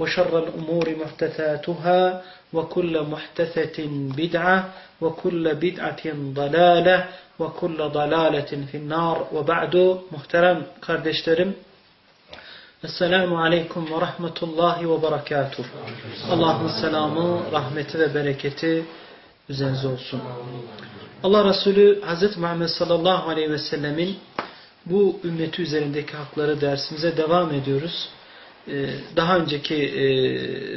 وشر الأمور محدثاتها وكل محدثة بدعة وكل بدعة ضلالة وكل ضلالة في النار وبعد محترم kardeşlerim Esselamu Aleyküm ve Rahmetullahi ve Berekatuh. Allah'ın selamı, rahmeti ve bereketi üzerinize olsun. Allah Resulü Hz. Muhammed sallallahu aleyhi ve sellemin bu ümmeti üzerindeki hakları dersimize devam ediyoruz. Daha önceki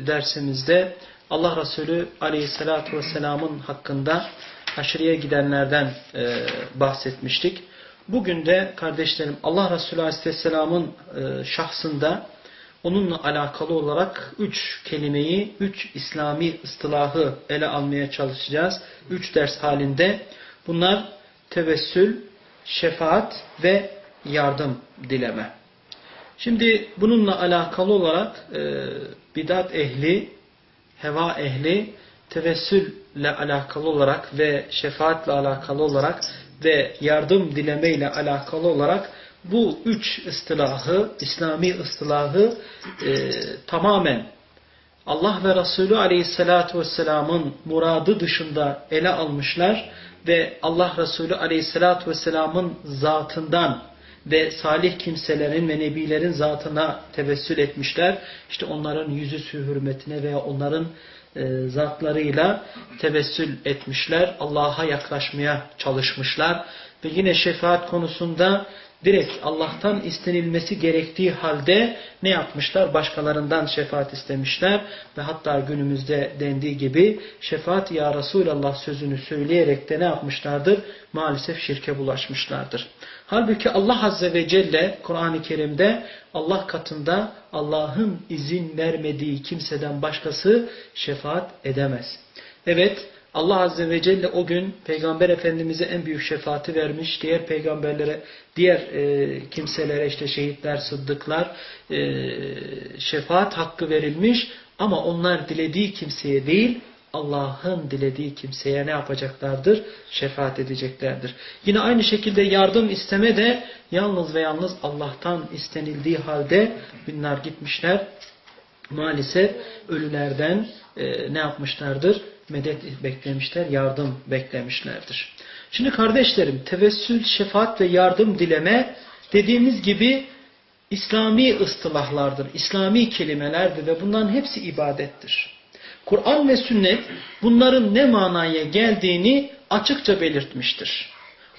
dersimizde Allah Resulü aleyhissalatü vesselamın hakkında aşırıya gidenlerden bahsetmiştik. Bugün de kardeşlerim Allah Resulü aleyhisselamın şahsında onunla alakalı olarak üç kelimeyi, üç İslami ıstılahı ele almaya çalışacağız. Üç ders halinde. Bunlar tevessül, şefaat ve yardım dileme. Şimdi bununla alakalı olarak e, bidat ehli, heva ehli tevessülle alakalı olarak ve şefaatle alakalı olarak ve yardım dilemeyle alakalı olarak bu üç ıstılahı, İslami ıstılahı e, tamamen Allah ve Resulü aleyhissalatü vesselamın muradı dışında ele almışlar ve Allah Resulü aleyhissalatü vesselamın zatından ve salih kimselerin ve nebilerin zatına tevessül etmişler. İşte onların yüzü hürmetine veya onların e, zatlarıyla tevessül etmişler. Allah'a yaklaşmaya çalışmışlar. Ve yine şefaat konusunda direkt Allah'tan istenilmesi gerektiği halde ne yapmışlar? Başkalarından şefaat istemişler ve hatta günümüzde dendiği gibi şefaat ya Resulallah sözünü söyleyerek de ne yapmışlardır? Maalesef şirke bulaşmışlardır. Halbuki Allah Azze ve Celle Kur'an-ı Kerim'de Allah katında Allah'ın izin vermediği kimseden başkası şefaat edemez. Evet Allah Azze ve Celle o gün Peygamber Efendimiz'e en büyük şefaati vermiş. Diğer peygamberlere, diğer e, kimselere işte şehitler, sıddıklar e, şefaat hakkı verilmiş. Ama onlar dilediği kimseye değil Allah'ın dilediği kimseye ne yapacaklardır? Şefaat edeceklerdir. Yine aynı şekilde yardım isteme de yalnız ve yalnız Allah'tan istenildiği halde bunlar gitmişler. Maalesef ölülerden e, ne yapmışlardır? Medet beklemişler, yardım beklemişlerdir. Şimdi kardeşlerim tevessül, şefaat ve yardım dileme dediğimiz gibi İslami ıstılahlardır, İslami kelimelerdir ve bunların hepsi ibadettir. Kur'an ve sünnet bunların ne manaya geldiğini açıkça belirtmiştir.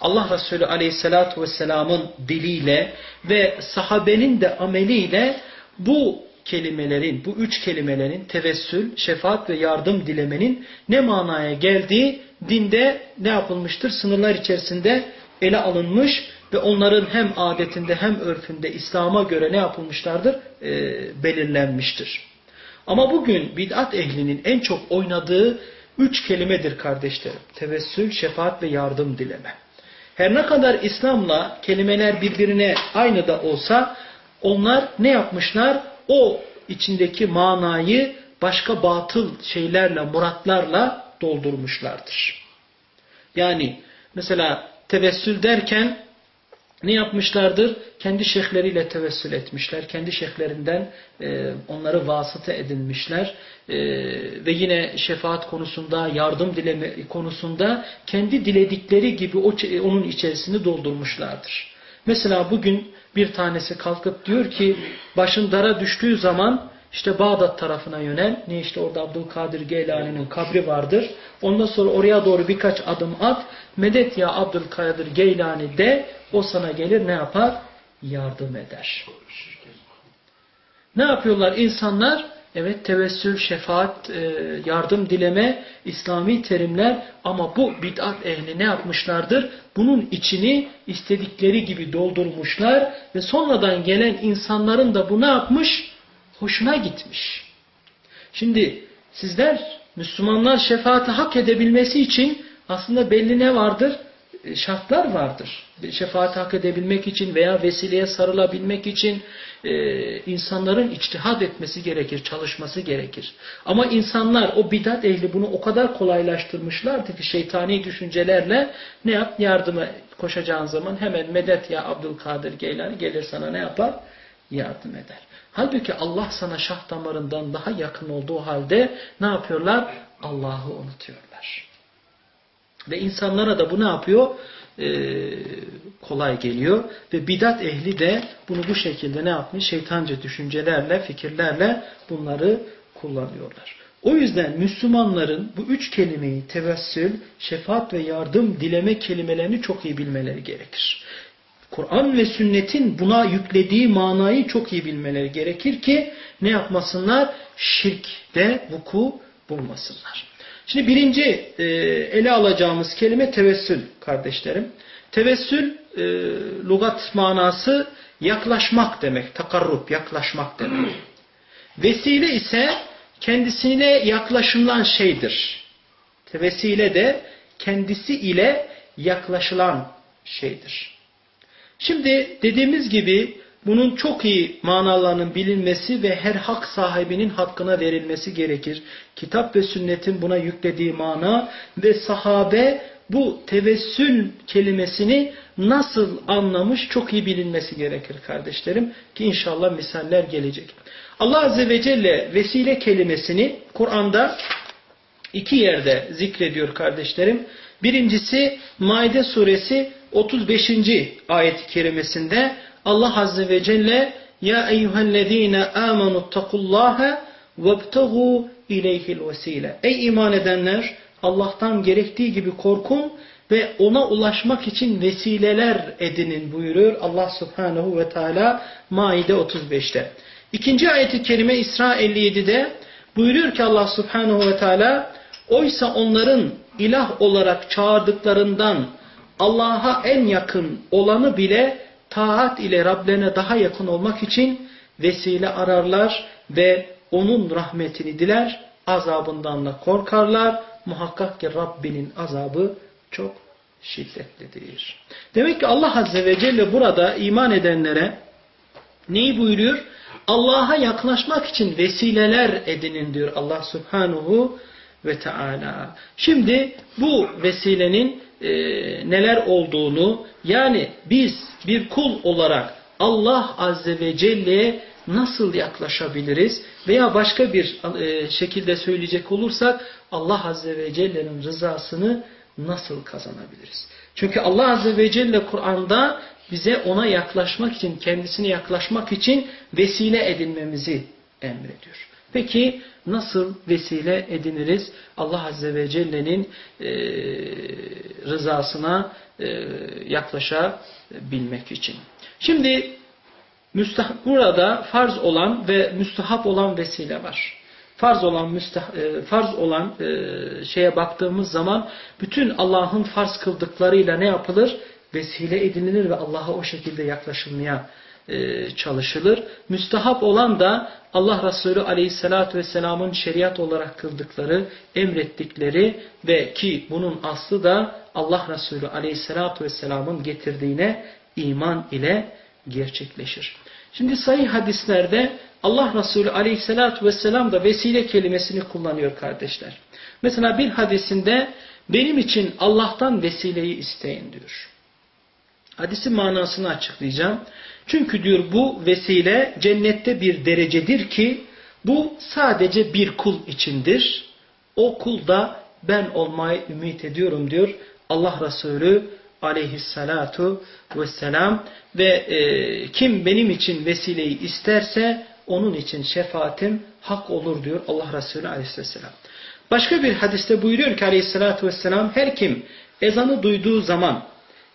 Allah Resulü aleyhissalatu vesselamın diliyle ve sahabenin de ameliyle bu kelimelerin, bu üç kelimelerin tevessül, şefaat ve yardım dilemenin ne manaya geldiği dinde ne yapılmıştır? Sınırlar içerisinde ele alınmış ve onların hem adetinde hem örfünde İslam'a göre ne yapılmışlardır? E, belirlenmiştir. Ama bugün bid'at ehlinin en çok oynadığı üç kelimedir kardeşlerim. Tevessül, şefaat ve yardım dileme. Her ne kadar İslam'la kelimeler birbirine aynı da olsa onlar ne yapmışlar? O içindeki manayı başka batıl şeylerle, muratlarla doldurmuşlardır. Yani mesela tevessül derken ne yapmışlardır? Kendi şeyhleriyle tevessül etmişler. Kendi şeyhlerinden e, onları vasıta edinmişler. E, ve yine şefaat konusunda, yardım dileme konusunda kendi diledikleri gibi o, onun içerisini doldurmuşlardır. Mesela bugün bir tanesi kalkıp diyor ki başın dara düştüğü zaman işte Bağdat tarafına yönel. Ne işte orada Abdülkadir Geylani'nin kabri vardır. Ondan sonra oraya doğru birkaç adım at. Medet ya Abdülkadir Geylani de o sana gelir ne yapar? Yardım eder. Ne yapıyorlar insanlar? Evet tevessül, şefaat, e, yardım dileme, İslami terimler ama bu bid'at ehli ne yapmışlardır? Bunun içini istedikleri gibi doldurmuşlar ve sonradan gelen insanların da bu ne yapmış? Hoşuna gitmiş. Şimdi sizler Müslümanlar şefaati hak edebilmesi için aslında belli ne vardır? Şartlar vardır. Şefaat hak edebilmek için veya vesileye sarılabilmek için e, insanların içtihad etmesi gerekir, çalışması gerekir. Ama insanlar o bidat ehli bunu o kadar kolaylaştırmışlardı ki şeytani düşüncelerle ne yap? Yardıma koşacağın zaman hemen medet ya Abdülkadir Geylani gelir sana ne yapar? Yardım eder. Halbuki Allah sana şah damarından daha yakın olduğu halde ne yapıyorlar? Allah'ı unutuyorlar. Ve insanlara da bu ne yapıyor? Ee, kolay geliyor. Ve bidat ehli de bunu bu şekilde ne yapmış? Şeytanca düşüncelerle, fikirlerle bunları kullanıyorlar. O yüzden Müslümanların bu üç kelimeyi tevessül, şefaat ve yardım dileme kelimelerini çok iyi bilmeleri gerekir. Kur'an ve sünnetin buna yüklediği manayı çok iyi bilmeleri gerekir ki ne yapmasınlar? Şirkte vuku bulmasınlar. Şimdi birinci e, ele alacağımız kelime tevessül kardeşlerim. Tevessül e, lugat manası yaklaşmak demek. Takarrub, yaklaşmak demek. Vesile ise kendisine yaklaşılan şeydir. Vesile de kendisi ile yaklaşılan şeydir. Şimdi dediğimiz gibi bunun çok iyi manalarının bilinmesi ve her hak sahibinin hakkına verilmesi gerekir. Kitap ve sünnetin buna yüklediği mana ve sahabe bu tevessül kelimesini nasıl anlamış çok iyi bilinmesi gerekir kardeşlerim. Ki inşallah misaller gelecek. Allah Azze ve Celle vesile kelimesini Kur'an'da iki yerde zikrediyor kardeşlerim. Birincisi Maide suresi 35. ayet-i kerimesinde Allah Azze ve Celle Ya eyyühellezine amenuttakullaha vebtegu ileyhil vesile. Ey iman edenler Allah'tan gerektiği gibi korkun ve ona ulaşmak için vesileler edinin buyuruyor Allah Subhanahu ve Teala Maide 35'te. İkinci ayeti kerime İsra 57'de buyuruyor ki Allah Subhanahu ve Teala oysa onların ilah olarak çağırdıklarından Allah'a en yakın olanı bile taat ile Rablerine daha yakın olmak için vesile ararlar ve onun rahmetini diler, azabından da korkarlar. Muhakkak ki Rabbinin azabı çok şiddetlidir. Demek ki Allah Azze ve Celle burada iman edenlere neyi buyuruyor? Allah'a yaklaşmak için vesileler edinin diyor Allah Subhanahu ve Teala. Şimdi bu vesilenin e, neler olduğunu yani biz bir kul olarak Allah Azze ve Celle'ye nasıl yaklaşabiliriz veya başka bir e, şekilde söyleyecek olursak Allah Azze ve Celle'nin rızasını nasıl kazanabiliriz? Çünkü Allah Azze ve Celle Kur'an'da bize ona yaklaşmak için, kendisine yaklaşmak için vesile edinmemizi emrediyor. Peki nasıl vesile ediniriz? Allah Azze ve Celle'nin e, rızasına e, yaklaşabilmek için. Şimdi burada farz olan ve müstahap olan vesile var. Farz olan müstah, e, farz olan e, şeye baktığımız zaman bütün Allah'ın farz kıldıklarıyla ne yapılır? Vesile edinilir ve Allah'a o şekilde yaklaşılmaya çalışılır. Müstahap olan da Allah Resulü aleyhissalatü vesselamın şeriat olarak kıldıkları, emrettikleri ve ki bunun aslı da Allah Resulü aleyhissalatü vesselamın getirdiğine iman ile gerçekleşir. Şimdi sahih hadislerde Allah Resulü aleyhissalatü vesselam da vesile kelimesini kullanıyor kardeşler. Mesela bir hadisinde benim için Allah'tan vesileyi isteyin diyor. Hadisin manasını açıklayacağım. Çünkü diyor bu vesile cennette bir derecedir ki bu sadece bir kul içindir. O kul da ben olmayı ümit ediyorum diyor Allah Resulü aleyhissalatu vesselam ve e, kim benim için vesileyi isterse onun için şefaatim hak olur diyor Allah Resulü aleyhisselam. Başka bir hadiste buyuruyor ki aleyhissalatü vesselam her kim ezanı duyduğu zaman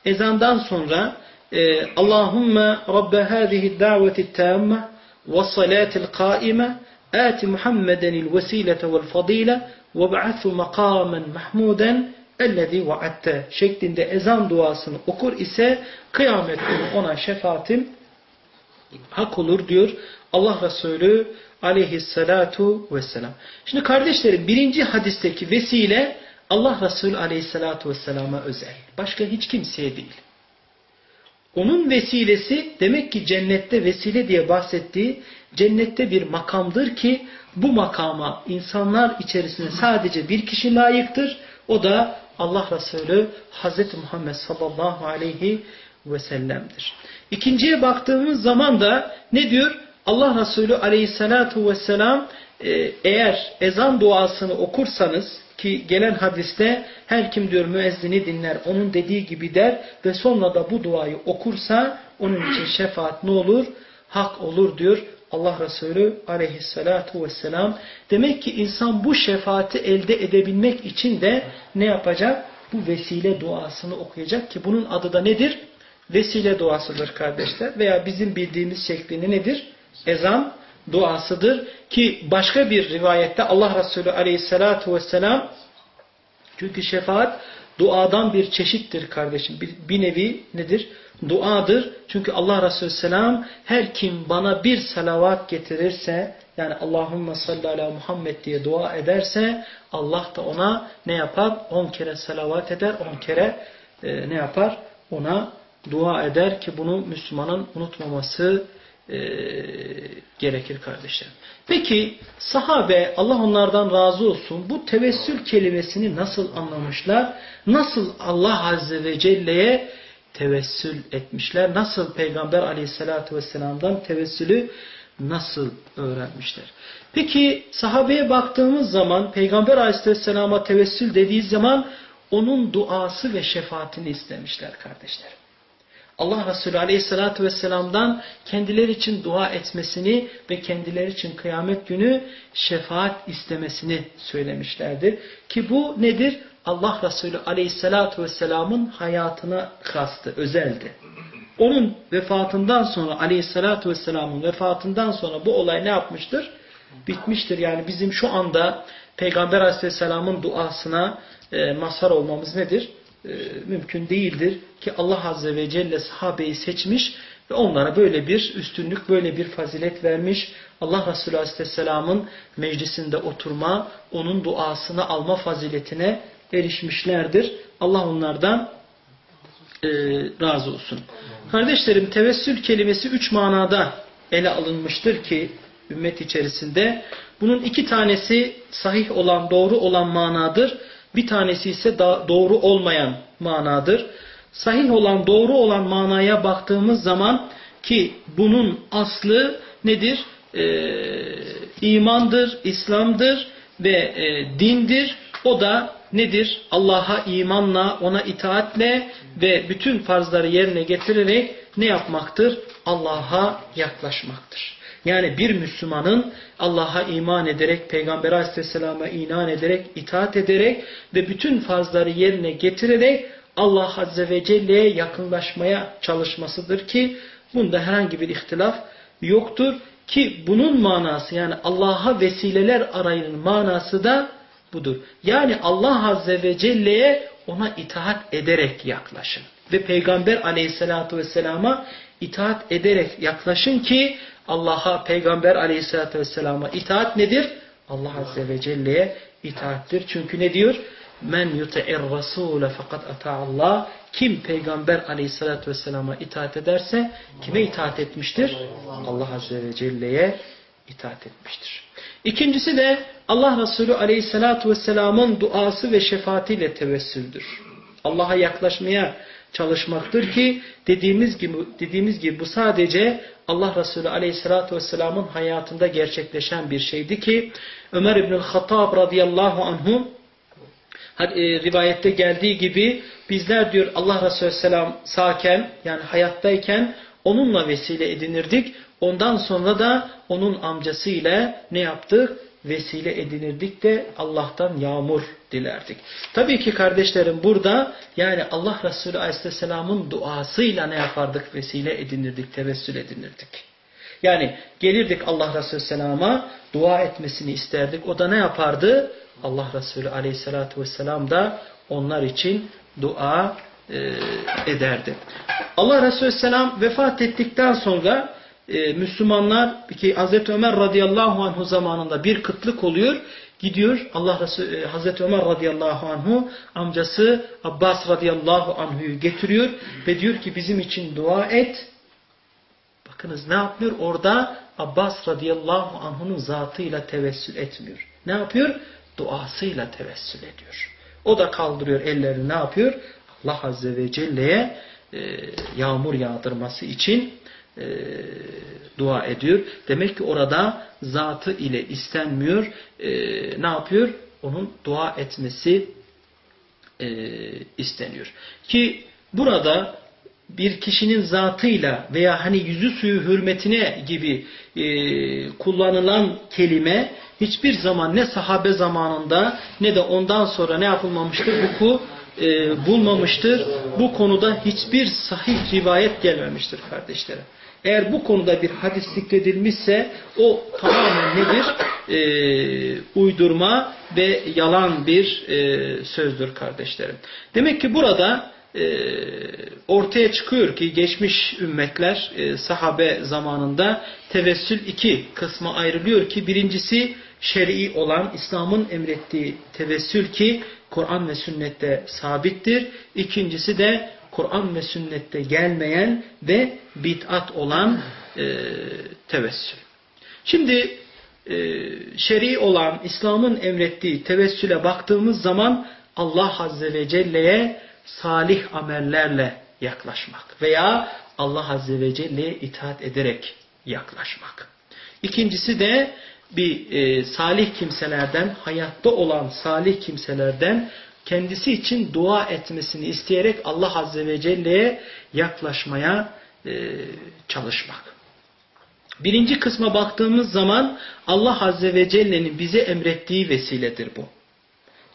ezandan sonra ee, Allahümme Rabbe hâzihi daveti tâmme ve salâtil kâime âti Muhammedenil vesilete vel fadîle ve ba'athu makâmen mahmûden ellezî va'atte şeklinde ezan duasını okur ise kıyamet günü ona şefaatim hak olur diyor Allah Resulü aleyhissalatu vesselam. Şimdi kardeşlerim birinci hadisteki vesile Allah Resulü aleyhissalatu vesselama özel. Başka hiç kimseye değil. Onun vesilesi demek ki cennette vesile diye bahsettiği cennette bir makamdır ki bu makama insanlar içerisinde sadece bir kişi layıktır. O da Allah Resulü Hazreti Muhammed sallallahu aleyhi ve sellem'dir. İkinciye baktığımız zaman da ne diyor? Allah Resulü aleyhissalatu vesselam e, eğer ezan duasını okursanız ki gelen hadiste her kim diyor müezzini dinler onun dediği gibi der ve sonra da bu duayı okursa onun için şefaat ne olur? Hak olur diyor Allah Resulü aleyhissalatu vesselam. Demek ki insan bu şefaati elde edebilmek için de ne yapacak? Bu vesile duasını okuyacak ki bunun adı da nedir? Vesile duasıdır kardeşler. Veya bizim bildiğimiz şeklini nedir? Ezan duasıdır. Ki başka bir rivayette Allah Resulü aleyhissalatu vesselam çünkü şefaat duadan bir çeşittir kardeşim. Bir, bir nevi nedir? duadır. Çünkü Allah Resulü Selam her kim bana bir salavat getirirse yani Allahümme salli ala Muhammed diye dua ederse Allah da ona ne yapar? On kere salavat eder, on kere e, ne yapar? Ona dua eder ki bunu Müslümanın unutmaması e, gerekir kardeşlerim. Peki sahabe Allah onlardan razı olsun bu tevessül kelimesini nasıl anlamışlar? Nasıl Allah Azze ve Celle'ye tevessül etmişler. Nasıl Peygamber aleyhissalatü vesselam'dan tevessülü nasıl öğrenmişler. Peki sahabeye baktığımız zaman Peygamber aleyhisselam'a tevessül dediği zaman onun duası ve şefaatini istemişler kardeşler. Allah Resulü aleyhissalatü vesselam'dan kendileri için dua etmesini ve kendileri için kıyamet günü şefaat istemesini söylemişlerdir. Ki bu nedir? Allah Resulü aleyhissalatu vesselamın hayatına kastı, özeldi. Onun vefatından sonra aleyhissalatu vesselamın vefatından sonra bu olay ne yapmıştır? Bitmiştir. Yani bizim şu anda Peygamber aleyhisselamın duasına e, mazhar olmamız nedir? E, mümkün değildir. Ki Allah Azze ve Celle sahabeyi seçmiş ve onlara böyle bir üstünlük, böyle bir fazilet vermiş. Allah Resulü Aleyhisselam'ın meclisinde oturma, onun duasını alma faziletine erişmişlerdir. Allah onlardan e, razı olsun. Kardeşlerim tevessül kelimesi üç manada ele alınmıştır ki ümmet içerisinde. Bunun iki tanesi sahih olan, doğru olan manadır. Bir tanesi ise doğru olmayan manadır. Sahih olan, doğru olan manaya baktığımız zaman ki bunun aslı nedir? Ee, imandır, İslam'dır ve e, dindir. O da nedir? Allah'a imanla, ona itaatle ve bütün farzları yerine getirerek ne yapmaktır? Allah'a yaklaşmaktır. Yani bir Müslümanın Allah'a iman ederek, Peygamber Aleyhisselam'a inan ederek, itaat ederek ve bütün farzları yerine getirerek Allah Azze ve Celle'ye yakınlaşmaya çalışmasıdır ki bunda herhangi bir ihtilaf yoktur. Ki bunun manası yani Allah'a vesileler arayının manası da budur. Yani Allah Azze ve Celle'ye ona itaat ederek yaklaşın. Ve Peygamber aleyhissalatu vesselama itaat ederek yaklaşın ki Allah'a Peygamber aleyhissalatu vesselama itaat nedir? Allah Azze ve Celle'ye itaattir. Çünkü ne diyor? Men yuti'ir rasule fakat Allah. Kim Peygamber aleyhissalatu vesselama itaat ederse kime itaat etmiştir? Allah Azze ve Celle'ye itaat etmiştir. İkincisi de Allah Resulü aleyhissalatu vesselamın duası ve şefaatiyle tevessüldür. Allah'a yaklaşmaya çalışmaktır ki dediğimiz gibi dediğimiz gibi bu sadece Allah Resulü Aleyhisselatü Vesselam'ın hayatında gerçekleşen bir şeydi ki Ömer İbnül Hattab radıyallahu anhu e, rivayette geldiği gibi bizler diyor Allah Resulü Selam sağken yani hayattayken onunla vesile edinirdik. Ondan sonra da onun amcası ile ne yaptık? Vesile edinirdik de Allah'tan yağmur dilerdik. Tabii ki kardeşlerim burada yani Allah Resulü Aleyhisselam'ın duasıyla ne yapardık? Vesile edinirdik, tevessül edinirdik. Yani gelirdik Allah Resulü Selam'a dua etmesini isterdik. O da ne yapardı? Allah Resulü Aleyhisselatü Vesselam da onlar için dua e, ederdi. Allah Resulü Selam vefat ettikten sonra e, Müslümanlar ki Hazreti Ömer radıyallahu anhu zamanında bir kıtlık oluyor. Gidiyor Allah Resulü e, Hazreti Ömer radıyallahu anhu amcası Abbas radıyallahu anhu'yu getiriyor ve diyor ki bizim için dua et. Bakınız ne yapıyor? Orada Abbas radıyallahu anh'unun zatıyla tevessül etmiyor. Ne yapıyor? Duasıyla tevessül ediyor. O da kaldırıyor ellerini ne yapıyor? Allah Azze ve Celle'ye e, yağmur yağdırması için e, dua ediyor. Demek ki orada zatı ile istenmiyor. E, ne yapıyor? Onun dua etmesi e, isteniyor. Ki burada bir kişinin zatıyla veya hani yüzü suyu hürmetine gibi e, kullanılan kelime hiçbir zaman ne sahabe zamanında ne de ondan sonra ne yapılmamıştır? Bu e, bulmamıştır. Bu konuda hiçbir sahih rivayet gelmemiştir kardeşlerim. Eğer bu konuda bir hadis zikredilmişse o tamamen nedir? E, uydurma ve yalan bir e, sözdür kardeşlerim. Demek ki burada e, ortaya çıkıyor ki geçmiş ümmetler e, sahabe zamanında tevessül iki kısma ayrılıyor ki birincisi şer'i olan İslam'ın emrettiği tevessül ki Kur'an ve sünnette sabittir. İkincisi de Kur'an ve sünnette gelmeyen ve bid'at olan e, tevessül. Şimdi e, şer'i olan İslam'ın emrettiği tevessüle baktığımız zaman Allah Azze ve Celle'ye salih amellerle yaklaşmak veya Allah Azze ve Celle'ye itaat ederek yaklaşmak. İkincisi de bir e, salih kimselerden, hayatta olan salih kimselerden kendisi için dua etmesini isteyerek Allah Azze ve Celle'ye yaklaşmaya e, çalışmak. Birinci kısma baktığımız zaman Allah Azze ve Celle'nin bize emrettiği vesiledir bu.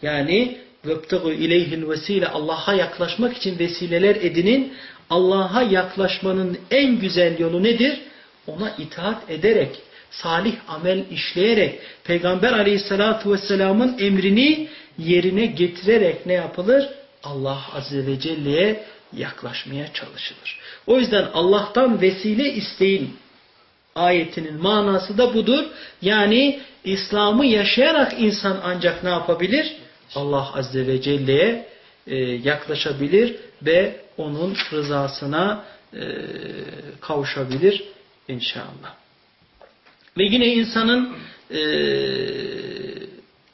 Yani وَبْتَغُ اِلَيْهِ vesile Allah'a yaklaşmak için vesileler edinin. Allah'a yaklaşmanın en güzel yolu nedir? Ona itaat ederek, salih amel işleyerek, Peygamber aleyhissalatu vesselamın emrini yerine getirerek ne yapılır? Allah azze ve celle'ye yaklaşmaya çalışılır. O yüzden Allah'tan vesile isteyin ayetinin manası da budur. Yani İslam'ı yaşayarak insan ancak ne yapabilir? Allah Azze ve Celle'ye e, yaklaşabilir ve onun rızasına e, kavuşabilir inşallah. Ve yine insanın e,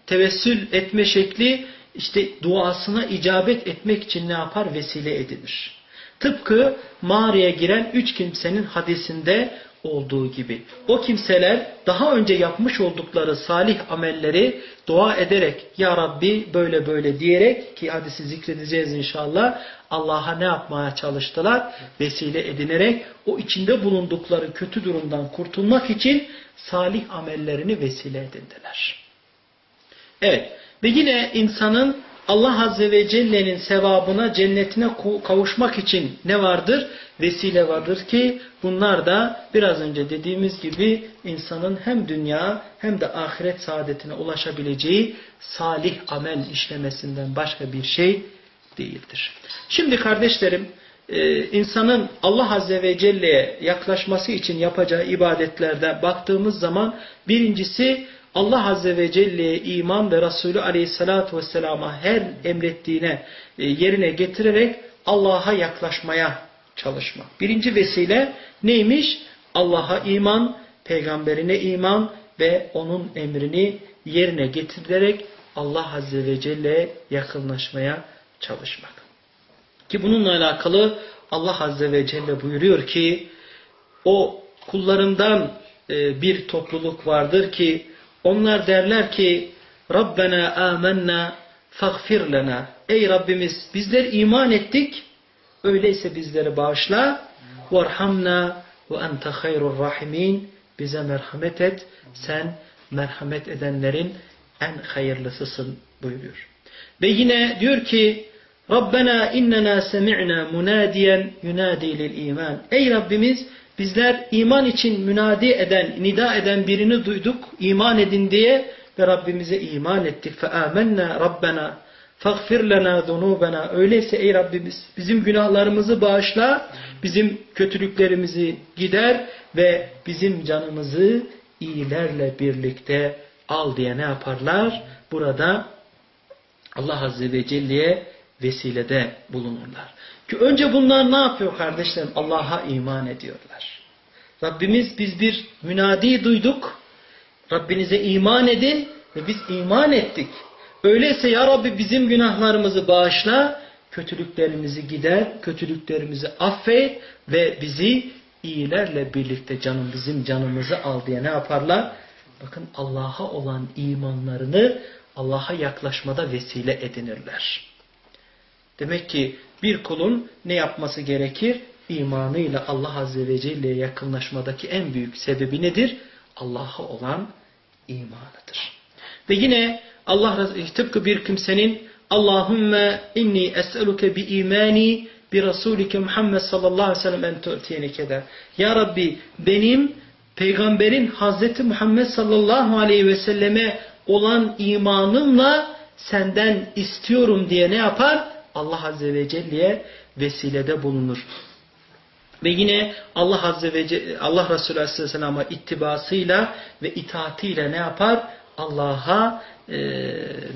tevessül etme şekli işte duasına icabet etmek için ne yapar? Vesile edinir. Tıpkı mağaraya giren üç kimsenin hadisinde olduğu gibi. O kimseler daha önce yapmış oldukları salih amelleri dua ederek Ya Rabbi böyle böyle diyerek ki hadisi zikredeceğiz inşallah Allah'a ne yapmaya çalıştılar? Vesile edinerek o içinde bulundukları kötü durumdan kurtulmak için salih amellerini vesile edindiler. Evet ve yine insanın Allah Azze ve Celle'nin sevabına, cennetine kavuşmak için ne vardır? Vesile vardır ki bunlar da biraz önce dediğimiz gibi insanın hem dünya hem de ahiret saadetine ulaşabileceği salih amel işlemesinden başka bir şey değildir. Şimdi kardeşlerim e, insanın Allah Azze ve Celle'ye yaklaşması için yapacağı ibadetlerde baktığımız zaman birincisi Allah Azze ve Celle'ye iman ve Resulü Aleyhisselatü Vesselam'a her emrettiğine e, yerine getirerek Allah'a yaklaşmaya çalışmak. Birinci vesile neymiş? Allah'a iman, peygamberine iman ve onun emrini yerine getirerek Allah Azze ve Celle'ye yakınlaşmaya çalışmak. Ki bununla alakalı Allah Azze ve Celle buyuruyor ki o kullarından e, bir topluluk vardır ki onlar derler ki Rabbena amennâ faghfir lena. Ey Rabbimiz bizler iman ettik. Öyleyse bizleri bağışla. Varhamna ve ente hayrur rahimin. Bize merhamet et. Sen merhamet edenlerin en hayırlısısın buyuruyor. Ve yine diyor ki Rabbena innena semi'na munadiyen yunadi lil iman. Ey Rabbimiz bizler iman için münadi eden, nida eden birini duyduk. iman edin diye ve Rabbimize iman ettik. Amennâ Rabbena faghfir lena zunubena. Öyleyse ey Rabbimiz bizim günahlarımızı bağışla, bizim kötülüklerimizi gider ve bizim canımızı iyilerle birlikte al diye ne yaparlar? Burada Allah Azze ve Celle'ye vesilede bulunurlar. Ki önce bunlar ne yapıyor kardeşlerim? Allah'a iman ediyorlar. Rabbimiz biz bir münadi duyduk. Rabbinize iman edin ve biz iman ettik. Öyleyse ya Rabbi bizim günahlarımızı bağışla, kötülüklerimizi gider, kötülüklerimizi affet ve bizi iyilerle birlikte canım bizim canımızı al diye ne yaparlar? Bakın Allah'a olan imanlarını Allah'a yaklaşmada vesile edinirler. Demek ki bir kulun ne yapması gerekir? İmanıyla Allah Azze ve Celle'ye yakınlaşmadaki en büyük sebebi nedir? Allah'a olan imanıdır. Ve yine Allah tıpkı bir kimsenin Allahümme inni es'eluke bi imani bi Rasulike Muhammed sallallahu aleyhi ve sellem en tu'tiyeni keder. Ya Rabbi benim peygamberin Hazreti Muhammed sallallahu aleyhi ve selleme olan imanımla senden istiyorum diye ne yapar? Allah Azze ve Celle'ye vesilede bulunur. Ve yine Allah Azze ve Celle, Allah Resulü Aleyhisselam'a ittibasıyla ve itaatiyle ne yapar? Allah'a e,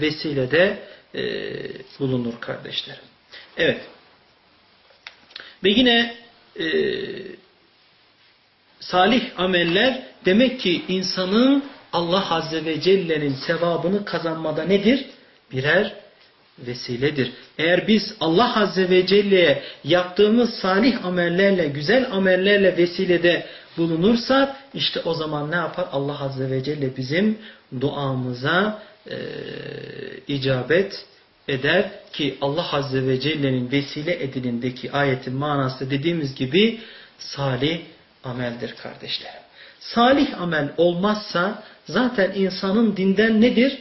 vesilede e, bulunur kardeşlerim. Evet. Ve yine e, salih ameller demek ki insanın Allah Azze ve Celle'nin sevabını kazanmada nedir? Birer vesiledir. Eğer biz Allah Azze ve Celle'ye yaptığımız salih amellerle, güzel amellerle vesilede bulunursak işte o zaman ne yapar? Allah Azze ve Celle bizim duamıza e, icabet eder ki Allah Azze ve Celle'nin vesile edilindeki ayetin manası dediğimiz gibi salih ameldir kardeşlerim. Salih amel olmazsa zaten insanın dinden nedir?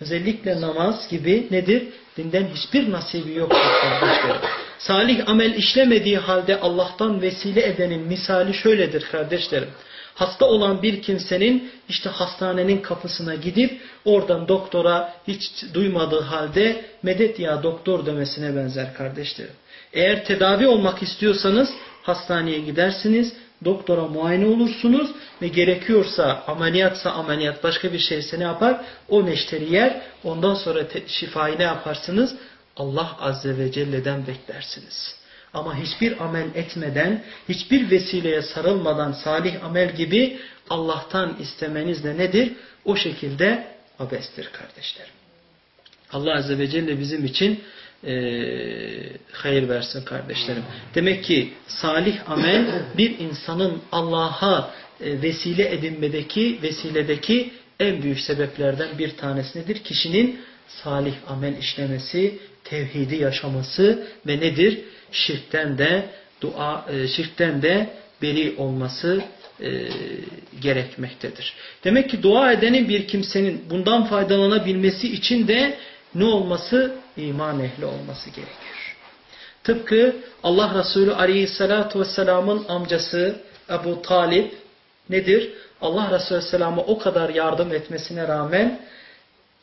Özellikle namaz gibi nedir? Dinden hiçbir nasibi yoktur kardeşlerim. Salih amel işlemediği halde Allah'tan vesile edenin misali şöyledir kardeşlerim. Hasta olan bir kimsenin işte hastanenin kapısına gidip oradan doktora hiç duymadığı halde medet ya doktor demesine benzer kardeşlerim. Eğer tedavi olmak istiyorsanız hastaneye gidersiniz, doktora muayene olursunuz ve gerekiyorsa ameliyatsa ameliyat başka bir şeyse ne yapar? O neşteri yer ondan sonra şifayı ne yaparsınız? Allah Azze ve Celle'den beklersiniz. Ama hiçbir amel etmeden, hiçbir vesileye sarılmadan salih amel gibi Allah'tan istemeniz de nedir? O şekilde abestir kardeşlerim. Allah Azze ve Celle bizim için e, hayır versin kardeşlerim. Demek ki salih amel bir insanın Allah'a e, vesile edinmedeki, vesiledeki en büyük sebeplerden bir tanesi nedir? Kişinin salih amel işlemesi, tevhidi yaşaması ve nedir? Şirkten de dua, e, şirkten de beri olması e, gerekmektedir. Demek ki dua edenin bir kimsenin bundan faydalanabilmesi için de ne olması? İman ehli olması gerekir. Tıpkı Allah Resulü Aleyhisselatü Vesselam'ın amcası Ebu Talip nedir? Allah Resulü Aleyhisselam'a o kadar yardım etmesine rağmen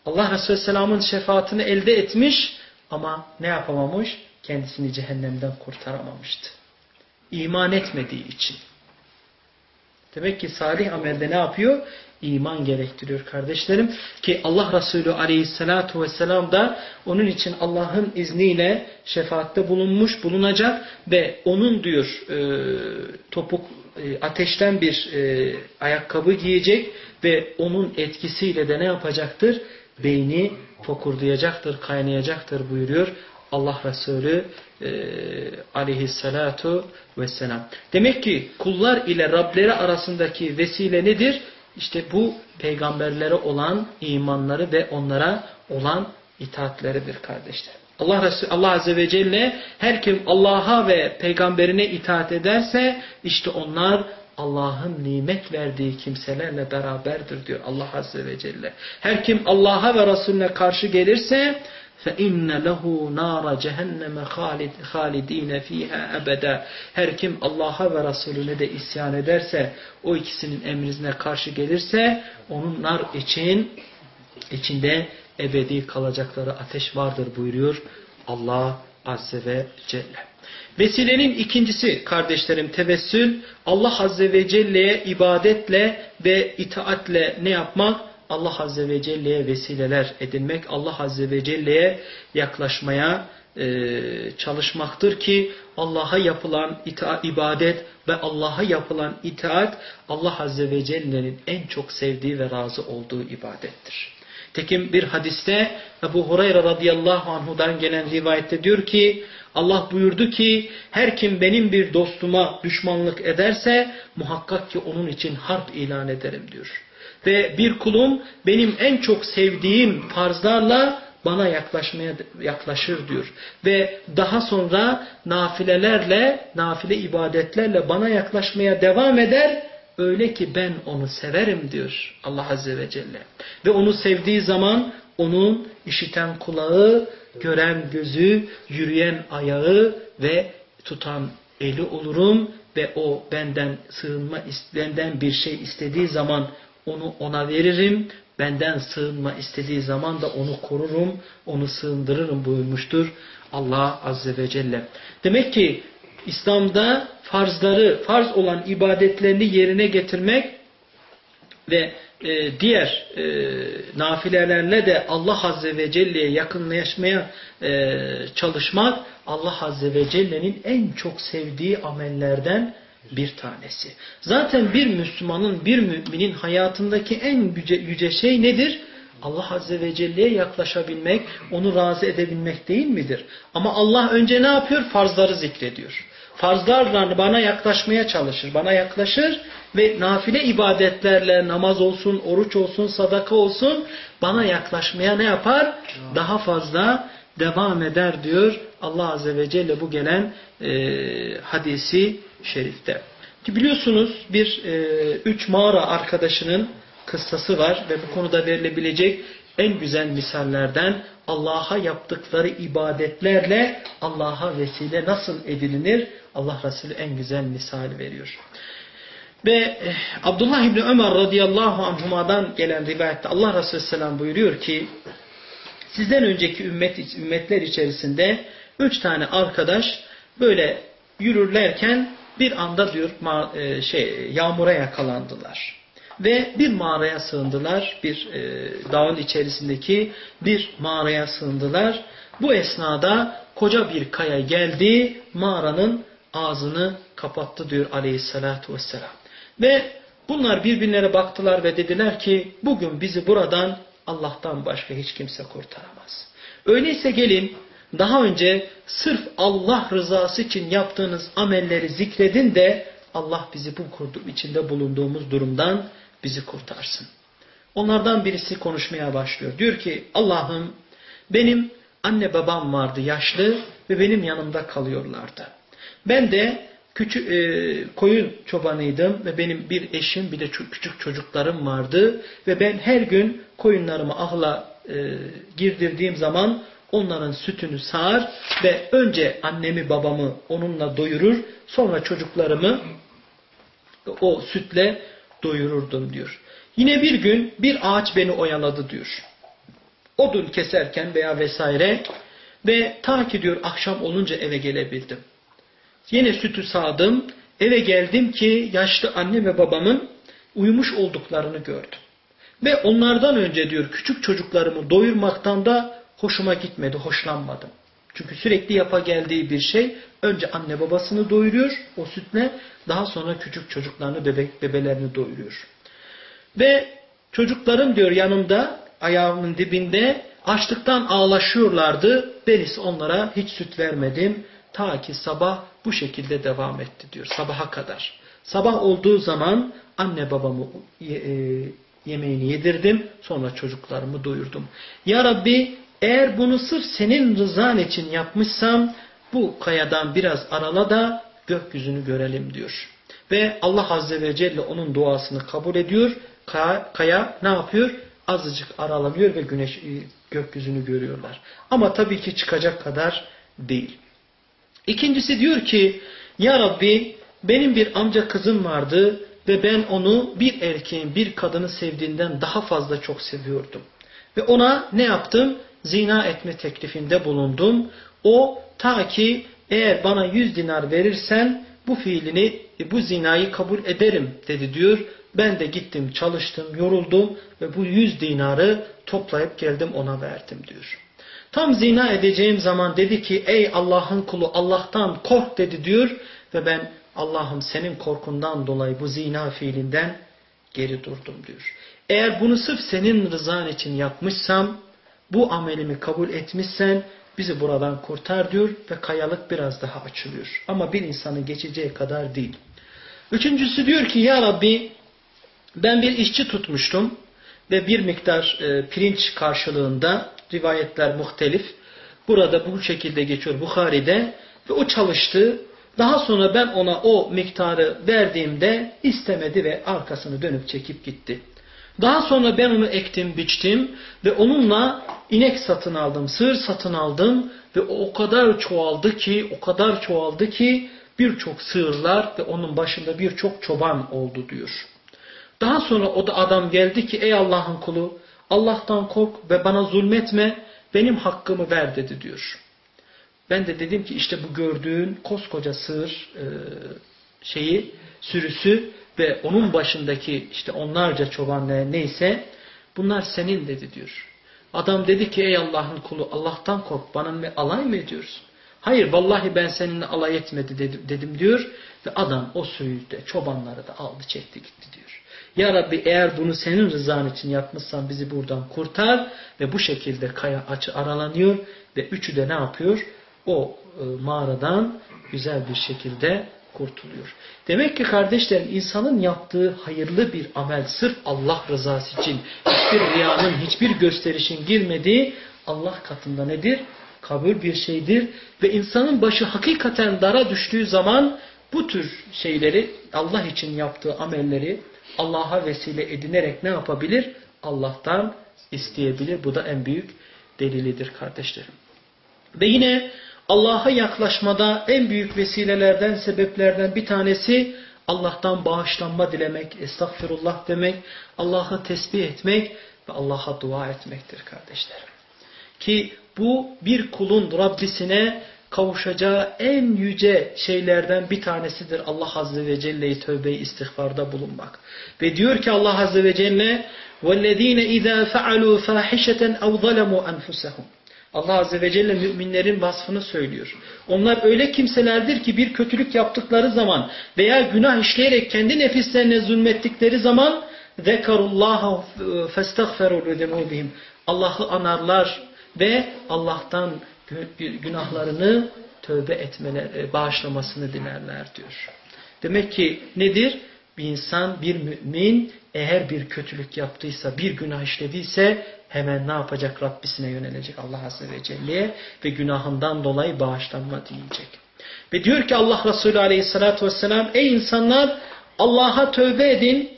Allah Resulü Aleyhisselam'ın şefaatini elde etmiş ama ne yapamamış? Kendisini cehennemden kurtaramamıştı. İman etmediği için. Demek ki salih amelde ne yapıyor? İman gerektiriyor kardeşlerim. Ki Allah Resulü aleyhissalatu vesselam da onun için Allah'ın izniyle şefaatte bulunmuş, bulunacak ve onun diyor e, topuk e, ateşten bir e, ayakkabı giyecek ve onun etkisiyle de ne yapacaktır? Beyni fokurdayacaktır, kaynayacaktır buyuruyor Allah Resulü e, aleyhissalatu vesselam. Demek ki kullar ile Rableri arasındaki vesile nedir? İşte bu peygamberlere olan imanları ve onlara olan itaatleridir kardeşler. Allah Resulü Allah Azze ve Celle her kim Allah'a ve peygamberine itaat ederse işte onlar Allah'ın nimet verdiği kimselerle beraberdir diyor Allah Azze ve Celle. Her kim Allah'a ve Resulüne karşı gelirse فَاِنَّ لَهُ نَارَ جَهَنَّمَ خَالِد۪ينَ ف۪يهَا أَبَدًا Her kim Allah'a ve Resulüne de isyan ederse, o ikisinin emrine karşı gelirse, onun nar için içinde ebedi kalacakları ateş vardır buyuruyor Allah Azze ve Celle. Vesilenin ikincisi kardeşlerim tevessül Allah Azze ve Celle'ye ibadetle ve itaatle ne yapmak? Allah Azze ve Celle'ye vesileler edinmek, Allah Azze ve Celle'ye yaklaşmaya e, çalışmaktır ki Allah'a yapılan ibadet ve Allah'a yapılan itaat Allah Azze ve Celle'nin en çok sevdiği ve razı olduğu ibadettir. Tekim bir hadiste Ebu Hureyre radıyallahu anhudan gelen rivayette diyor ki Allah buyurdu ki her kim benim bir dostuma düşmanlık ederse muhakkak ki onun için harp ilan ederim diyor. Ve bir kulum benim en çok sevdiğim farzlarla bana yaklaşmaya yaklaşır diyor. Ve daha sonra nafilelerle, nafile ibadetlerle bana yaklaşmaya devam eder. Öyle ki ben onu severim diyor Allah Azze ve Celle. Ve onu sevdiği zaman onun işiten kulağı, gören gözü, yürüyen ayağı ve tutan eli olurum ve o benden sığınma benden bir şey istediği zaman onu ona veririm. Benden sığınma istediği zaman da onu korurum, onu sığındırırım buyurmuştur Allah Azze ve Celle. Demek ki İslam'da farzları, farz olan ibadetlerini yerine getirmek ve e, diğer e, nafilelerle de Allah Azze ve Celle'ye yakınlaşmaya e, çalışmak Allah Azze ve Celle'nin en çok sevdiği amellerden bir tanesi. Zaten bir Müslümanın, bir müminin hayatındaki en yüce, yüce şey nedir? Allah Azze ve Celle'ye yaklaşabilmek, onu razı edebilmek değil midir? Ama Allah önce ne yapıyor? Farzları zikrediyor. Farzlarla bana yaklaşmaya çalışır, bana yaklaşır ve nafile ibadetlerle namaz olsun, oruç olsun, sadaka olsun bana yaklaşmaya ne yapar? Daha fazla devam eder diyor Allah Azze ve Celle bu gelen hadisi şerifte. Ki biliyorsunuz bir e, üç mağara arkadaşının kıssası var ve bu konuda verilebilecek en güzel misallerden Allah'a yaptıkları ibadetlerle Allah'a vesile nasıl edilinir? Allah Resulü en güzel misal veriyor. Ve e, Abdullah İbni Ömer radıyallahu anhuma'dan gelen rivayette Allah Resulü selam buyuruyor ki sizden önceki ümmet, ümmetler içerisinde üç tane arkadaş böyle yürürlerken bir anda diyor e, şey yağmura yakalandılar. Ve bir mağaraya sığındılar. Bir e, dağın içerisindeki bir mağaraya sığındılar. Bu esnada koca bir kaya geldi. Mağaranın ağzını kapattı diyor aleyhissalatu vesselam. Ve bunlar birbirlerine baktılar ve dediler ki bugün bizi buradan Allah'tan başka hiç kimse kurtaramaz. Öyleyse gelin daha önce sırf Allah rızası için yaptığınız amelleri zikredin de Allah bizi bu içinde bulunduğumuz durumdan bizi kurtarsın. Onlardan birisi konuşmaya başlıyor. Diyor ki Allah'ım benim anne babam vardı yaşlı ve benim yanımda kalıyorlardı. Ben de küçük e, koyun çobanıydım ve benim bir eşim bir de küçük çocuklarım vardı ve ben her gün koyunlarımı ahla e, girdirdiğim zaman onların sütünü sağar ve önce annemi babamı onunla doyurur sonra çocuklarımı o sütle doyururdum diyor. Yine bir gün bir ağaç beni oyaladı diyor. Odun keserken veya vesaire ve ta ki diyor akşam olunca eve gelebildim. Yine sütü sağdım. Eve geldim ki yaşlı anne ve babamın uyumuş olduklarını gördüm. Ve onlardan önce diyor küçük çocuklarımı doyurmaktan da hoşuma gitmedi, hoşlanmadım. Çünkü sürekli yapa geldiği bir şey önce anne babasını doyuruyor o sütle daha sonra küçük çocuklarını bebek bebelerini doyuruyor. Ve çocuklarım diyor yanımda ayağımın dibinde açlıktan ağlaşıyorlardı. Ben ise onlara hiç süt vermedim. Ta ki sabah bu şekilde devam etti diyor. Sabaha kadar. Sabah olduğu zaman anne babamı e, yemeğini yedirdim. Sonra çocuklarımı doyurdum. Ya Rabbi eğer bunu sırf senin rızan için yapmışsam bu kayadan biraz arala da gökyüzünü görelim diyor. Ve Allah Azze ve Celle onun duasını kabul ediyor. Kaya, ne yapıyor? Azıcık aralanıyor ve güneş e, gökyüzünü görüyorlar. Ama tabii ki çıkacak kadar değil. İkincisi diyor ki Ya Rabbi benim bir amca kızım vardı ve ben onu bir erkeğin bir kadını sevdiğinden daha fazla çok seviyordum. Ve ona ne yaptım? Zina etme teklifinde bulundum. O ta ki eğer bana yüz dinar verirsen bu fiilini, bu zinayı kabul ederim dedi diyor. Ben de gittim çalıştım, yoruldum ve bu yüz dinarı toplayıp geldim ona verdim diyor. Tam zina edeceğim zaman dedi ki ey Allah'ın kulu Allah'tan kork dedi diyor ve ben Allah'ım senin korkundan dolayı bu zina fiilinden geri durdum diyor. Eğer bunu sırf senin rızan için yapmışsam bu amelimi kabul etmişsen bizi buradan kurtar diyor ve kayalık biraz daha açılıyor. Ama bir insanın geçeceği kadar değil. Üçüncüsü diyor ki ya Rabbi ben bir işçi tutmuştum ve bir miktar e, pirinç karşılığında rivayetler muhtelif. Burada bu şekilde geçiyor Bukhari'de ve o çalıştı. Daha sonra ben ona o miktarı verdiğimde istemedi ve arkasını dönüp çekip gitti. Daha sonra ben onu ektim, biçtim ve onunla inek satın aldım, sığır satın aldım ve o, kadar çoğaldı ki, o kadar çoğaldı ki birçok sığırlar ve onun başında birçok çoban oldu diyor. Daha sonra o da adam geldi ki ey Allah'ın kulu Allah'tan kork ve bana zulmetme benim hakkımı ver dedi diyor. Ben de dedim ki işte bu gördüğün koskoca sığır e, şeyi sürüsü ve onun başındaki işte onlarca çoban ne, neyse bunlar senin dedi diyor. Adam dedi ki ey Allah'ın kulu Allah'tan kork bana alay mı ediyorsun? Hayır vallahi ben seninle alay etmedi dedim, dedim diyor. Ve adam o sürüyü de çobanları da aldı çekti gitti diyor. Ya Rabbi eğer bunu senin rızan için yapmışsan bizi buradan kurtar ve bu şekilde kaya açı aralanıyor ve üçü de ne yapıyor? O e, mağaradan güzel bir şekilde kurtuluyor. Demek ki kardeşlerim insanın yaptığı hayırlı bir amel sırf Allah rızası için hiçbir riyanın, hiçbir gösterişin girmediği Allah katında nedir? Kabul bir şeydir ve insanın başı hakikaten dara düştüğü zaman bu tür şeyleri Allah için yaptığı amelleri Allah'a vesile edinerek ne yapabilir? Allah'tan isteyebilir. Bu da en büyük delilidir kardeşlerim. Ve yine Allah'a yaklaşmada en büyük vesilelerden, sebeplerden bir tanesi Allah'tan bağışlanma dilemek, estağfirullah demek, Allah'ı tesbih etmek ve Allah'a dua etmektir kardeşlerim. Ki bu bir kulun Rabbisine kavuşacağı en yüce şeylerden bir tanesidir Allah Azze ve Celle'yi tövbe istiğfarda bulunmak. Ve diyor ki Allah Azze ve Celle وَالَّذ۪ينَ اِذَا فَعَلُوا فَاحِشَةً اَوْ ظَلَمُوا أَنْفُسَهُمْ Allah Azze ve Celle müminlerin vasfını söylüyor. Onlar öyle kimselerdir ki bir kötülük yaptıkları zaman veya günah işleyerek kendi nefislerine zulmettikleri zaman ذَكَرُ اللّٰهَ Allah'ı anarlar ve Allah'tan günahlarını tövbe etmeler, e, bağışlamasını dilerler diyor. Demek ki nedir? Bir insan, bir mümin eğer bir kötülük yaptıysa, bir günah işlediyse hemen ne yapacak? Rabbisine yönelecek Allah Azze ve Celle'ye ve günahından dolayı bağışlanma diyecek. Ve diyor ki Allah Resulü Aleyhisselatü Vesselam ey insanlar Allah'a tövbe edin.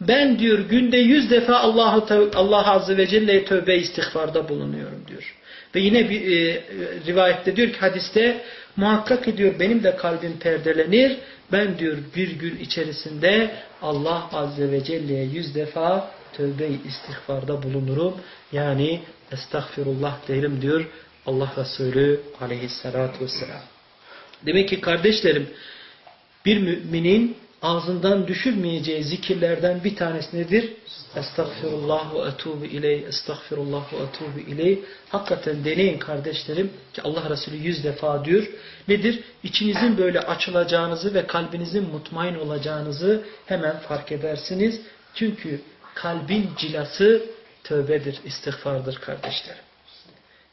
Ben diyor günde yüz defa Allah'a Allah Azze ve Celle'ye tövbe istiğfarda bulunuyorum diyor. Ve yine bir e, rivayette diyor ki hadiste muhakkak ki diyor benim de kalbim perdelenir. Ben diyor bir gün içerisinde Allah Azze ve Celle'ye yüz defa tövbe-i istiğfarda bulunurum. Yani estağfirullah derim diyor Allah Resulü aleyhissalatü vesselam. Demek ki kardeşlerim bir müminin ağzından düşürmeyeceği zikirlerden bir tanesi nedir? Estağfirullah ve etubu iley, estağfirullah etubu iley. Hakikaten deneyin kardeşlerim ki Allah Resulü yüz defa diyor. Nedir? İçinizin böyle açılacağınızı ve kalbinizin mutmain olacağınızı hemen fark edersiniz. Çünkü kalbin cilası tövbedir, istiğfardır kardeşlerim.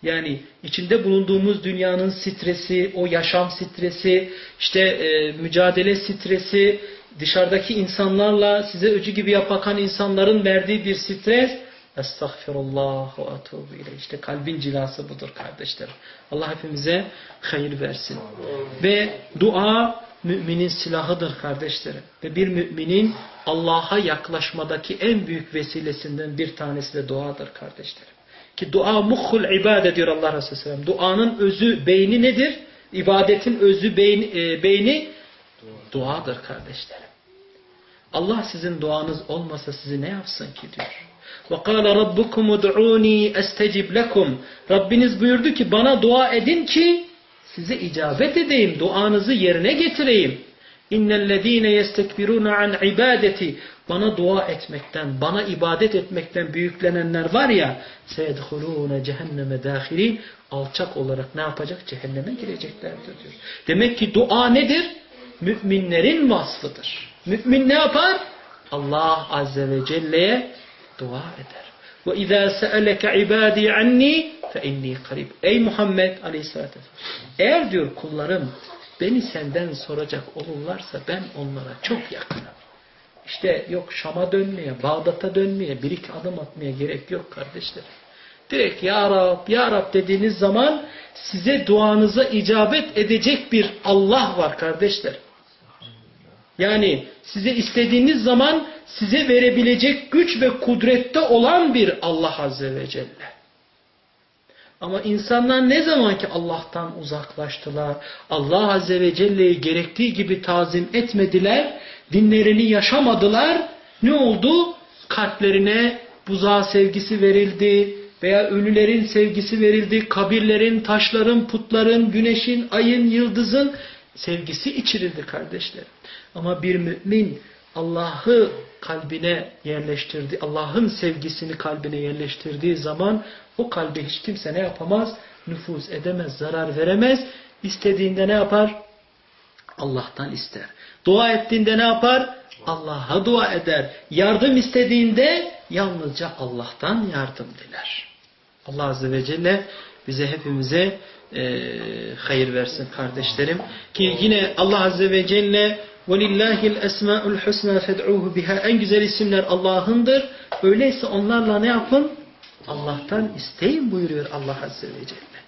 Yani içinde bulunduğumuz dünyanın stresi, o yaşam stresi, işte e, mücadele stresi, dışarıdaki insanlarla size öcü gibi yapakan insanların verdiği bir stres. Estağfirullah ve atubu ile. İşte kalbin cilası budur kardeşler. Allah hepimize hayır versin. Ve dua müminin silahıdır kardeşlerim. Ve bir müminin Allah'a yaklaşmadaki en büyük vesilesinden bir tanesi de duadır kardeşlerim. Ki dua muhul ibadet diyor Allah Resulü Sellem. Duanın özü, beyni nedir? İbadetin özü, beyni, e, beyni duadır kardeşlerim. Allah sizin duanız olmasa sizi ne yapsın ki diyor. وَقَالَ رَبُّكُمُ دُعُونِي اَسْتَجِبْ لَكُمْ Rabbiniz buyurdu ki bana dua edin ki size icabet edeyim, duanızı yerine getireyim. İnnellezîne yestekbirûne an ibadeti bana dua etmekten, bana ibadet etmekten büyüklenenler var ya seyedhulûne cehenneme dâhilîn alçak olarak ne yapacak? Cehenneme gireceklerdir diyor. Demek ki dua nedir? Müminlerin vasfıdır. Mümin ne yapar? Allah Azze ve Celle'ye dua eder. Se'eleke ibâdî annî fe inni karib. Ey Muhammed Aleyhisselatü Eğer diyor kullarım beni senden soracak olurlarsa ben onlara çok yakınım. İşte yok Şam'a dönmeye, Bağdat'a dönmeye, bir iki adım atmaya gerek yok kardeşlerim. Direkt Ya Rab, Ya Rab dediğiniz zaman size duanıza icabet edecek bir Allah var kardeşler. Yani size istediğiniz zaman size verebilecek güç ve kudrette olan bir Allah Azze ve Celle. Ama insanlar ne zaman ki Allah'tan uzaklaştılar, Allah Azze ve Celle'yi gerektiği gibi tazim etmediler, dinlerini yaşamadılar, ne oldu? Kalplerine buzağı sevgisi verildi veya ölülerin sevgisi verildi, kabirlerin, taşların, putların, güneşin, ayın, yıldızın sevgisi içirildi kardeşler. Ama bir mümin Allah'ı kalbine yerleştirdi, Allah'ın sevgisini kalbine yerleştirdiği zaman o kalbe hiç kimse ne yapamaz? Nüfuz edemez, zarar veremez. İstediğinde ne yapar? Allah'tan ister. Dua ettiğinde ne yapar? Allah'a dua eder. Yardım istediğinde yalnızca Allah'tan yardım diler. Allah Azze ve Celle bize hepimize hayır versin kardeşlerim. Ki yine Allah Azze ve Celle وَلِلَّهِ الْاَسْمَاءُ الْحُسْنَى فَدْعُوهُ بِهَا En güzel isimler Allah'ındır. Öyleyse onlarla ne yapın? Allah'tan isteyin buyuruyor Allah Azze ve Celle.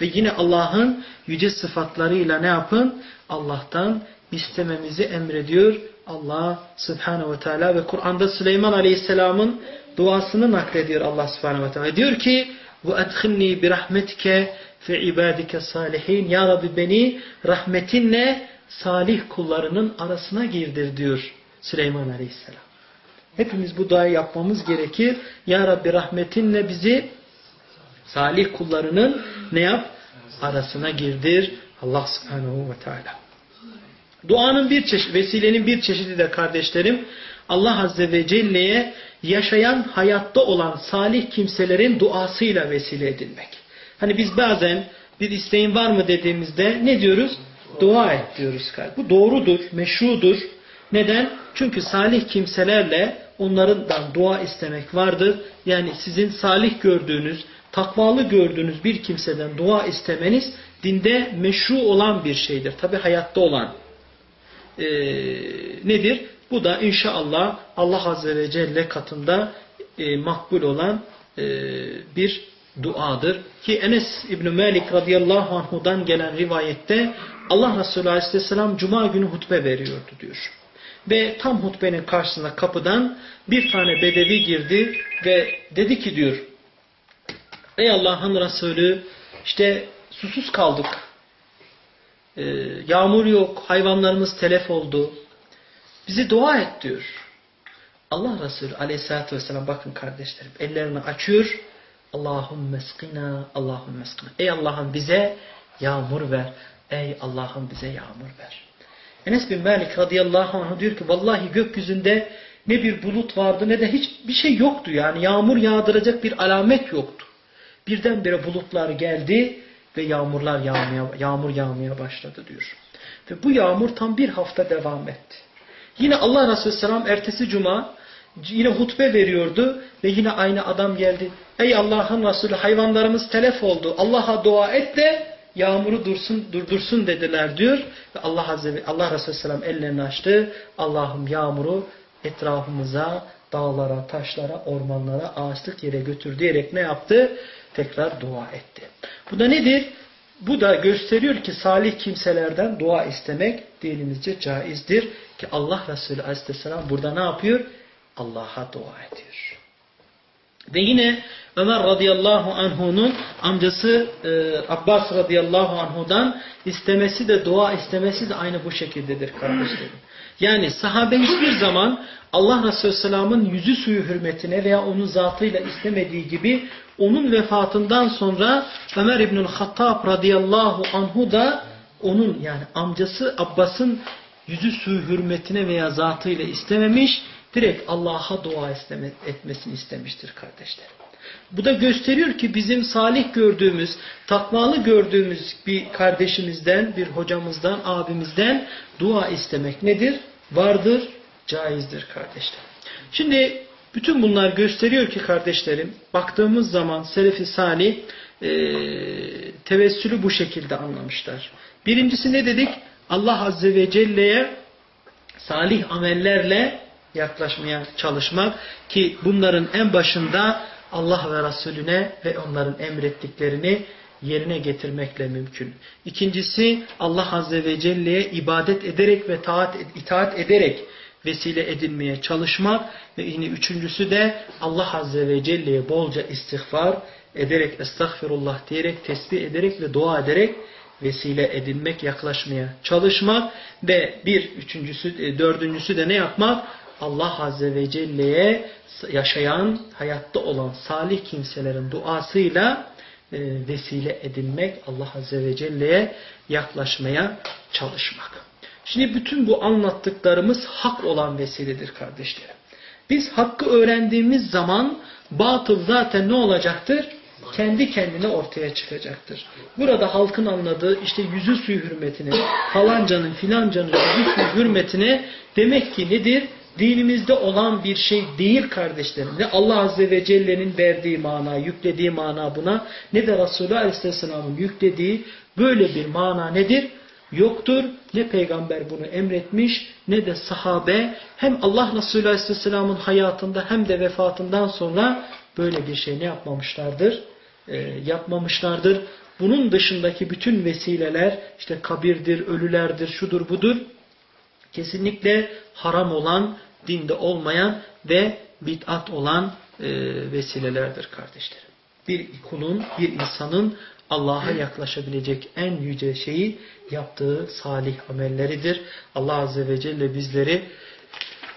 Ve yine Allah'ın yüce sıfatlarıyla ne yapın? Allah'tan istememizi emrediyor Allah Subhanahu ve Teala ve Kur'an'da Süleyman Aleyhisselam'ın duasını naklediyor Allah Subhanahu ve Teala. Diyor ki: "Ve edhilni bi rahmetike fe ibadike salihin." Ya Rabbi beni rahmetinle salih kullarının arasına girdir diyor Süleyman Aleyhisselam. Hepimiz bu duayı yapmamız gerekir. Ya Rabbi rahmetinle bizi salih kullarının ne yap? Arasına girdir. Allah subhanahu ve teala. Duanın bir çeşit, vesilenin bir çeşidi de kardeşlerim Allah Azze ve Celle'ye yaşayan hayatta olan salih kimselerin duasıyla vesile edilmek. Hani biz bazen bir isteğin var mı dediğimizde ne diyoruz? Dua et diyoruz. Bu doğrudur, meşrudur. Neden? Çünkü salih kimselerle onlardan dua istemek vardır. Yani sizin salih gördüğünüz, takvalı gördüğünüz bir kimseden dua istemeniz dinde meşru olan bir şeydir. Tabi hayatta olan e, nedir? Bu da inşallah Allah Azze ve Celle katında e, makbul olan e, bir duadır. Ki Enes İbni Malik radıyallahu anhudan gelen rivayette Allah Resulü aleyhisselam cuma günü hutbe veriyordu diyor. Ve tam hutbenin karşısında kapıdan bir tane bedevi girdi ve dedi ki diyor Ey Allah'ın Resulü işte susuz kaldık. Ee, yağmur yok, hayvanlarımız telef oldu. Bizi dua et diyor. Allah Resulü aleyhissalatü vesselam bakın kardeşlerim ellerini açıyor. Allahümme skina, Allahümme skina. Ey Allah'ım bize yağmur ver. Ey Allah'ım bize yağmur ver. Enes bin Malik radıyallahu anh diyor ki vallahi gökyüzünde ne bir bulut vardı ne de hiçbir şey yoktu yani yağmur yağdıracak bir alamet yoktu. Birdenbire bulutlar geldi ve yağmurlar yağmaya, yağmur yağmaya başladı diyor. Ve bu yağmur tam bir hafta devam etti. Yine Allah Resulü Selam ertesi cuma yine hutbe veriyordu ve yine aynı adam geldi. Ey Allah'ın Resulü hayvanlarımız telef oldu. Allah'a dua et de yağmuru dursun, durdursun dediler diyor. Ve Allah Azze ve Allah Resulü Selam ellerini açtı. Allah'ım yağmuru etrafımıza, dağlara, taşlara, ormanlara, ağaçlık yere götür diyerek ne yaptı? Tekrar dua etti. Bu da nedir? Bu da gösteriyor ki salih kimselerden dua istemek dinimizce caizdir. Ki Allah Resulü Aleyhisselam burada ne yapıyor? Allah'a dua ediyor. Ve yine Ömer radıyallahu anhu'nun amcası e, Abbas radıyallahu anhu'dan istemesi de dua istemesi de aynı bu şekildedir kardeşlerim. Yani sahabe hiçbir zaman Allah Resulü Selam'ın yüzü suyu hürmetine veya onun zatıyla istemediği gibi onun vefatından sonra Ömer İbnül Hattab radıyallahu anhu da onun yani amcası Abbas'ın yüzü suyu hürmetine veya zatıyla istememiş, direkt Allah'a dua etmesini istemiştir kardeşlerim. Bu da gösteriyor ki bizim salih gördüğümüz, takvalı gördüğümüz bir kardeşimizden, bir hocamızdan, abimizden dua istemek nedir? Vardır, caizdir kardeşler. Şimdi bütün bunlar gösteriyor ki kardeşlerim, baktığımız zaman Selefi Salih e, tevessülü bu şekilde anlamışlar. Birincisi ne dedik? Allah Azze ve Celle'ye salih amellerle yaklaşmaya çalışmak ki bunların en başında Allah ve Resulüne ve onların emrettiklerini yerine getirmekle mümkün. İkincisi Allah Azze ve Celle'ye ibadet ederek ve taat, itaat ederek vesile edinmeye çalışmak ve yine üçüncüsü de Allah Azze ve Celle'ye bolca istiğfar ederek, estağfirullah diyerek, tesbih ederek ve dua ederek vesile edinmek, yaklaşmaya çalışmak ve bir üçüncüsü, e, dördüncüsü de ne yapmak? Allah Azze ve Celle'ye yaşayan, hayatta olan salih kimselerin duasıyla e, vesile edinmek, Allah Azze ve Celle'ye yaklaşmaya çalışmak. Şimdi bütün bu anlattıklarımız hak olan vesiledir kardeşlerim. Biz hakkı öğrendiğimiz zaman batıl zaten ne olacaktır? Kendi kendine ortaya çıkacaktır. Burada halkın anladığı işte yüzü suyu hürmetine, falancanın filancanın yüzü suyu hürmetine demek ki nedir? Dinimizde olan bir şey değil kardeşlerim. Ne Allah Azze ve Celle'nin verdiği mana, yüklediği mana buna ne de Resulullah Aleyhisselam'ın yüklediği böyle bir mana nedir? Yoktur. Ne peygamber bunu emretmiş ne de sahabe hem Allah Resulü Aleyhisselam'ın hayatında hem de vefatından sonra böyle bir şey ne yapmamışlardır? E, yapmamışlardır. Bunun dışındaki bütün vesileler işte kabirdir, ölülerdir, şudur budur kesinlikle haram olan, dinde olmayan ve bid'at olan e, vesilelerdir kardeşlerim. Bir kulun, bir insanın Allah'a yaklaşabilecek en yüce şeyi yaptığı salih amelleridir. Allah Azze ve Celle bizleri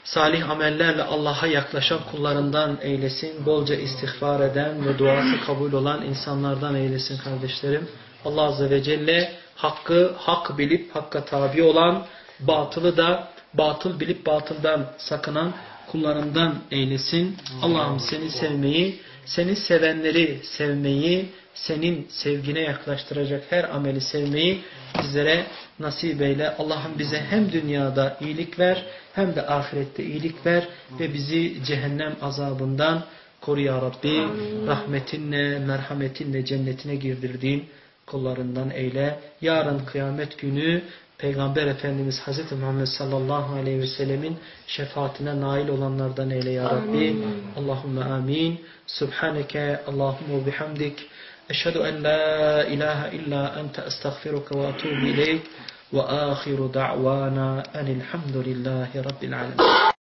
salih amellerle Allah'a yaklaşan kullarından eylesin. Bolca istiğfar eden ve duası kabul olan insanlardan eylesin kardeşlerim. Allah Azze ve Celle hakkı hak bilip hakka tabi olan batılı da batıl bilip batıldan sakınan kullarından eylesin. Allah'ım seni sevmeyi, seni sevenleri sevmeyi, senin sevgine yaklaştıracak her ameli sevmeyi bizlere nasip eyle. Allah'ım bize hem dünyada iyilik ver hem de ahirette iyilik ver ve bizi cehennem azabından koru ya Rabbi. Rahmetinle, merhametinle cennetine girdirdiğin kullarından eyle. Yarın kıyamet günü Peygamber Efendimiz Hazreti Muhammed sallallahu aleyhi ve sellemin şefaatine nail olanlardan eyle ya Rabbi. Allahümme amin. Subhaneke Allahümme bihamdik. Eşhedü en la ilahe illa ente estağfiruka ve atubu ileyk. Ve ahiru da'vana enilhamdülillahi rabbil alemin.